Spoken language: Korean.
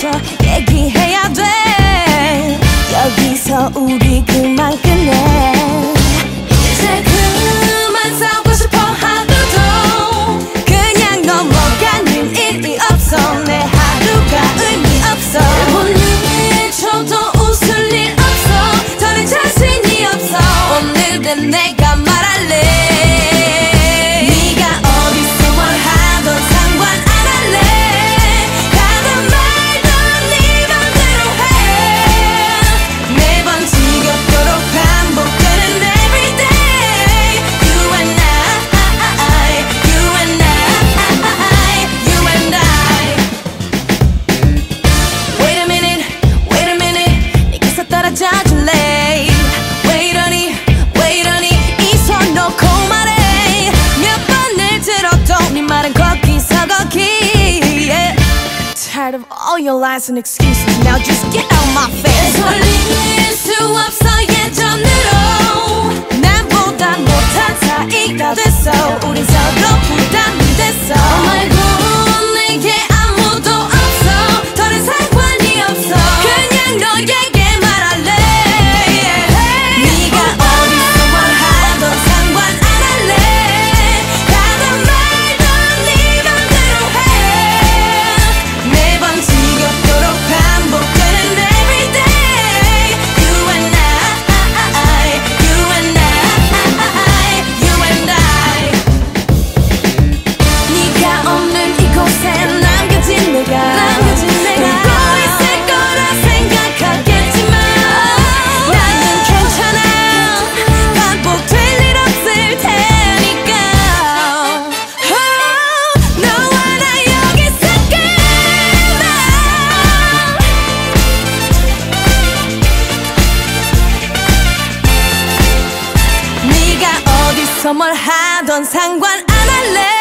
먼저 얘기해야 돼. 여기서 우리 그만 끝내. of all your lies and excuses. Now just get out my face. 뭘 하던 상관 안 할래.